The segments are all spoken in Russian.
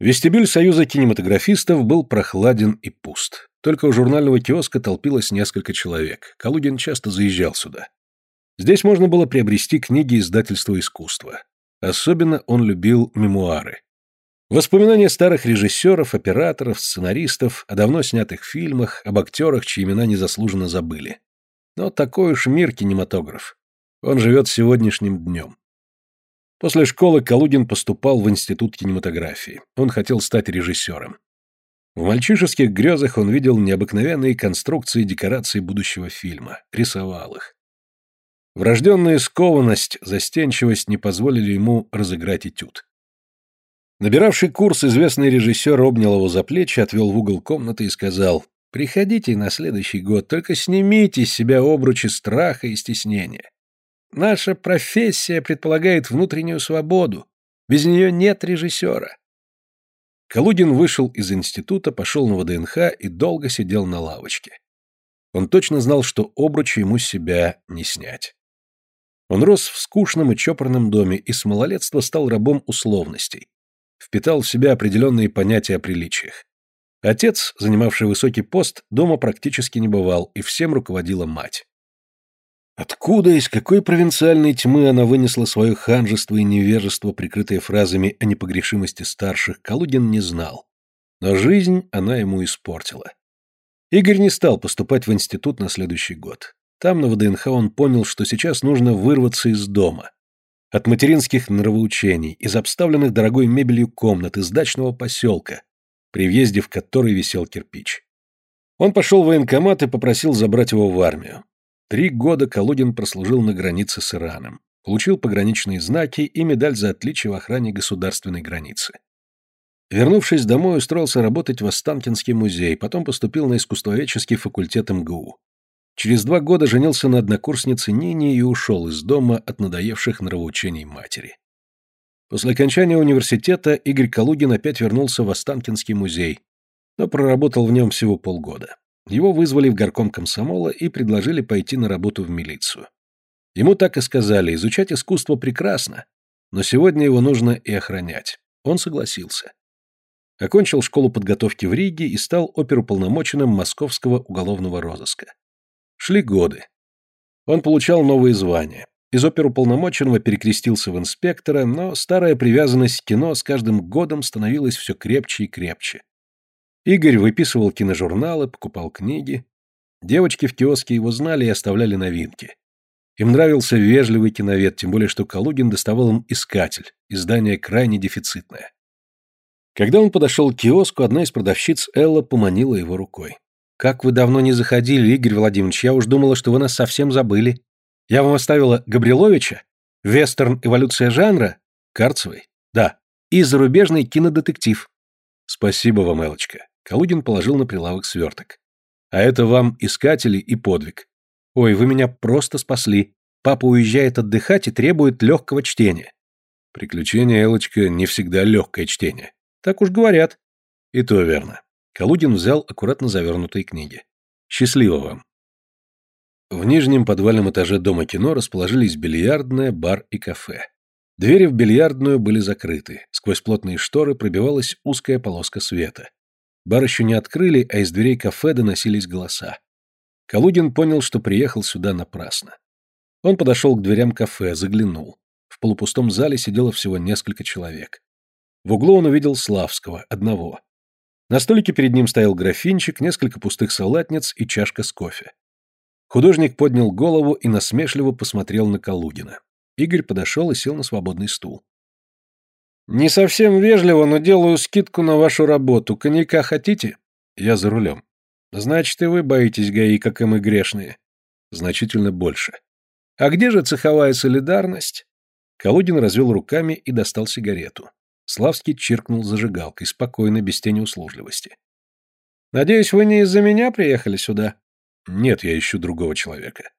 Вестибюль Союза кинематографистов был прохладен и пуст. Только у журнального киоска толпилось несколько человек. Калугин часто заезжал сюда. Здесь можно было приобрести книги издательства искусства. Особенно он любил мемуары. Воспоминания старых режиссеров, операторов, сценаристов о давно снятых фильмах, об актерах, чьи имена незаслуженно забыли. Но такой уж мир кинематограф. Он живет сегодняшним днем. После школы Калугин поступал в Институт кинематографии. Он хотел стать режиссером. В мальчишеских грезах он видел необыкновенные конструкции и декорации будущего фильма, рисовал их. Врожденная скованность, застенчивость не позволили ему разыграть этюд. Набиравший курс известный режиссер обнял его за плечи, отвел в угол комнаты и сказал «Приходите на следующий год, только снимите с себя обручи страха и стеснения. Наша профессия предполагает внутреннюю свободу. Без нее нет режиссера». Калугин вышел из института, пошел на ВДНХ и долго сидел на лавочке. Он точно знал, что обручи ему себя не снять. Он рос в скучном и чопорном доме и с малолетства стал рабом условностей. Впитал в себя определенные понятия о приличиях. Отец, занимавший высокий пост, дома практически не бывал, и всем руководила мать. Откуда, из какой провинциальной тьмы она вынесла свое ханжество и невежество, прикрытое фразами о непогрешимости старших, Калугин не знал. Но жизнь она ему испортила. Игорь не стал поступать в институт на следующий год. Там, на ВДНХ, он понял, что сейчас нужно вырваться из дома. От материнских нравоучений, из обставленных дорогой мебелью комнат, из дачного поселка, при въезде в который висел кирпич. Он пошел в военкомат и попросил забрать его в армию. Три года Калугин прослужил на границе с Ираном, получил пограничные знаки и медаль за отличие в охране государственной границы. Вернувшись домой, устроился работать в Останкинский музей, потом поступил на искусствоведческий факультет МГУ. Через два года женился на однокурснице Нине и ушел из дома от надоевших нравоучений матери. После окончания университета Игорь Калугин опять вернулся в Останкинский музей, но проработал в нем всего полгода. Его вызвали в горком комсомола и предложили пойти на работу в милицию. Ему так и сказали, изучать искусство прекрасно, но сегодня его нужно и охранять. Он согласился. Окончил школу подготовки в Риге и стал оперуполномоченным московского уголовного розыска. Шли годы. Он получал новые звания. Из оперуполномоченного перекрестился в инспектора, но старая привязанность к кино с каждым годом становилась все крепче и крепче. Игорь выписывал киножурналы, покупал книги. Девочки в киоске его знали и оставляли новинки. Им нравился вежливый киновед, тем более что Калугин доставал им «Искатель», издание крайне дефицитное. Когда он подошел к киоску, одна из продавщиц Элла поманила его рукой. «Как вы давно не заходили, Игорь Владимирович, я уж думала, что вы нас совсем забыли. Я вам оставила Габриловича, вестерн «Эволюция жанра», Карцевой, да, и зарубежный кинодетектив». «Спасибо вам, Элочка». Калугин положил на прилавок сверток. «А это вам искатели и подвиг. Ой, вы меня просто спасли. Папа уезжает отдыхать и требует легкого чтения». «Приключения, Элочка, не всегда легкое чтение. Так уж говорят». «И то верно. Калугин взял аккуратно завернутые книги. «Счастливо вам!» В нижнем подвальном этаже Дома кино расположились бильярдная, бар и кафе. Двери в бильярдную были закрыты, сквозь плотные шторы пробивалась узкая полоска света. Бар еще не открыли, а из дверей кафе доносились голоса. Калугин понял, что приехал сюда напрасно. Он подошел к дверям кафе, заглянул. В полупустом зале сидело всего несколько человек. В углу он увидел Славского, одного. На столике перед ним стоял графинчик, несколько пустых салатниц и чашка с кофе. Художник поднял голову и насмешливо посмотрел на Калугина. Игорь подошел и сел на свободный стул. «Не совсем вежливо, но делаю скидку на вашу работу. Коньяка хотите?» «Я за рулем». «Значит, и вы боитесь ГАИ, как и мы грешные». «Значительно больше». «А где же цеховая солидарность?» Калугин развел руками и достал сигарету. Славский чиркнул зажигалкой, спокойно, без тени услужливости. «Надеюсь, вы не из-за меня приехали сюда?» «Нет, я ищу другого человека».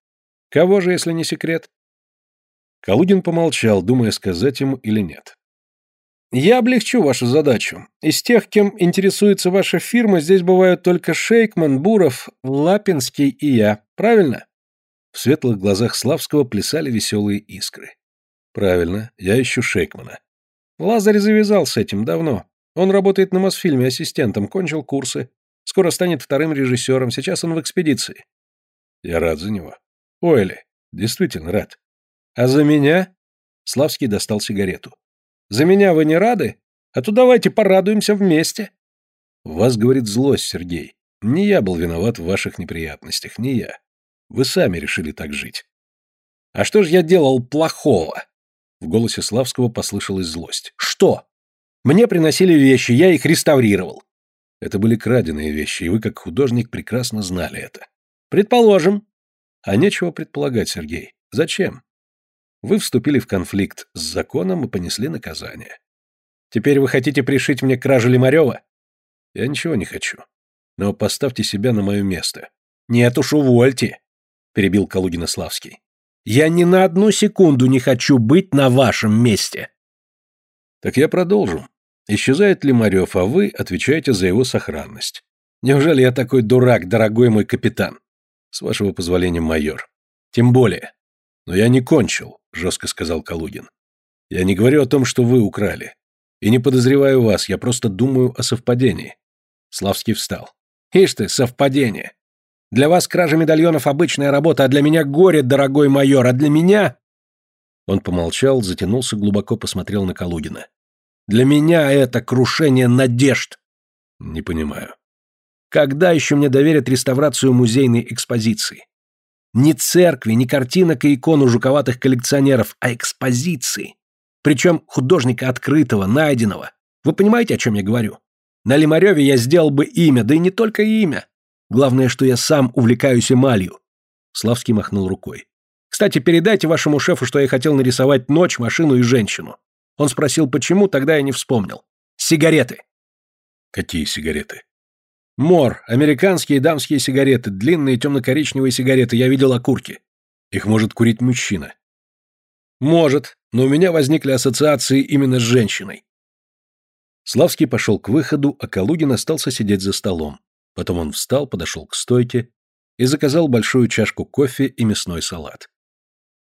«Кого же, если не секрет?» Калугин помолчал, думая, сказать ему или нет. «Я облегчу вашу задачу. Из тех, кем интересуется ваша фирма, здесь бывают только Шейкман, Буров, Лапинский и я. Правильно?» В светлых глазах Славского плясали веселые искры. «Правильно, я ищу Шейкмана. Лазарь завязал с этим давно. Он работает на Мосфильме ассистентом, кончил курсы. Скоро станет вторым режиссером, сейчас он в экспедиции. Я рад за него. Ойли, действительно рад. А за меня? Славский достал сигарету. За меня вы не рады? А то давайте порадуемся вместе. Вас говорит злость, Сергей. Не я был виноват в ваших неприятностях, не я. Вы сами решили так жить. А что же я делал плохого? В голосе Славского послышалась злость. Что? Мне приносили вещи, я их реставрировал. Это были краденые вещи, и вы, как художник, прекрасно знали это. Предположим. А нечего предполагать, Сергей. Зачем? Вы вступили в конфликт с законом и понесли наказание. Теперь вы хотите пришить мне кражу Лимарева? Я ничего не хочу. Но поставьте себя на мое место. Нет уж, увольте, перебил Калугина Славский. Я ни на одну секунду не хочу быть на вашем месте. Так я продолжу. Исчезает Лимарев, а вы отвечаете за его сохранность. Неужели я такой дурак, дорогой мой капитан? С вашего позволения, майор. Тем более. Но я не кончил, жестко сказал Калугин. Я не говорю о том, что вы украли. И не подозреваю вас, я просто думаю о совпадении. Славский встал. Ишь ты, совпадение. Для вас кража медальонов обычная работа, а для меня горе, дорогой майор, а для меня... Он помолчал, затянулся, глубоко посмотрел на Калугина. Для меня это крушение надежд. Не понимаю. Когда еще мне доверят реставрацию музейной экспозиции? Не церкви, не картинок и икон у жуковатых коллекционеров, а экспозиции. Причем художника открытого, найденного. Вы понимаете, о чем я говорю? На Лимареве я сделал бы имя, да и не только имя. Главное, что я сам увлекаюсь эмалью. Славский махнул рукой. Кстати, передайте вашему шефу, что я хотел нарисовать ночь, машину и женщину. Он спросил, почему, тогда я не вспомнил. Сигареты. Какие сигареты? Мор, американские дамские сигареты, длинные темно-коричневые сигареты, я видел окурки. Их может курить мужчина. Может, но у меня возникли ассоциации именно с женщиной. Славский пошел к выходу, а Калугин остался сидеть за столом. Потом он встал, подошел к стойке и заказал большую чашку кофе и мясной салат.